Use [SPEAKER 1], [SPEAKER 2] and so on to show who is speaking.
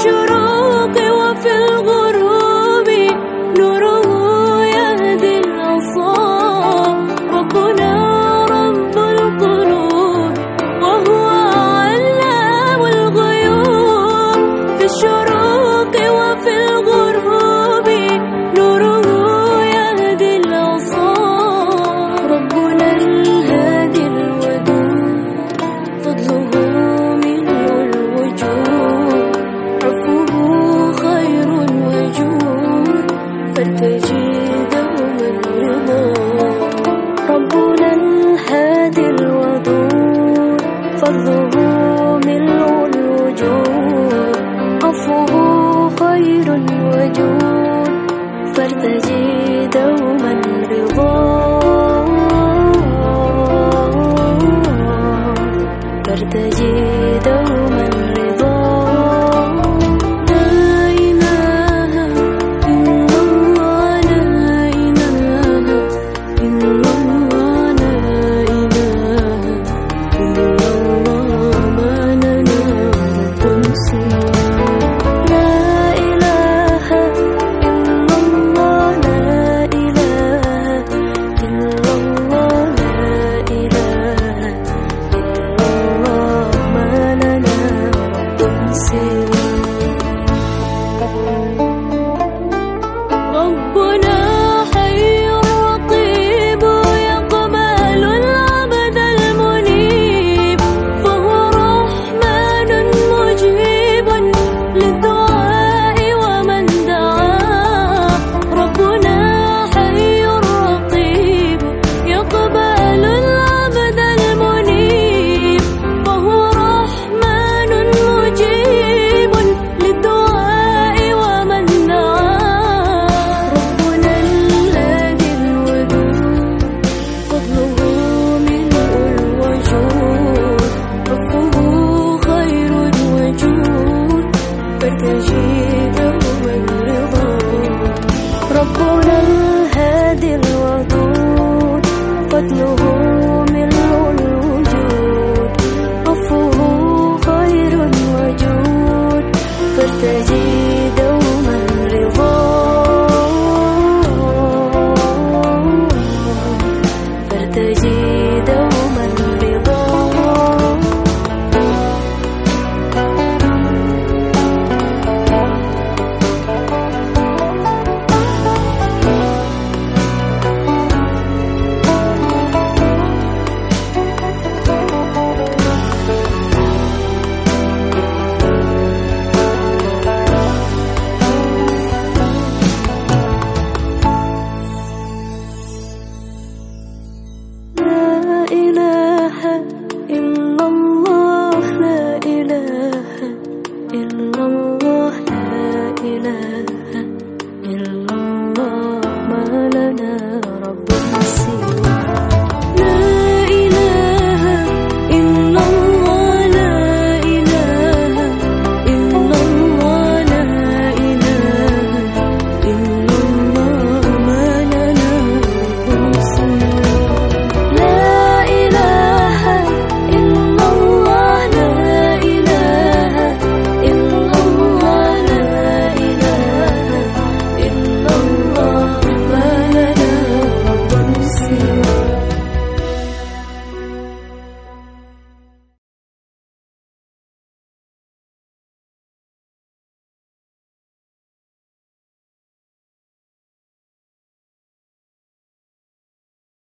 [SPEAKER 1] شروق هادي الودود فضله ملء الوجود عفوه خير الوجود فارتجي Cause you.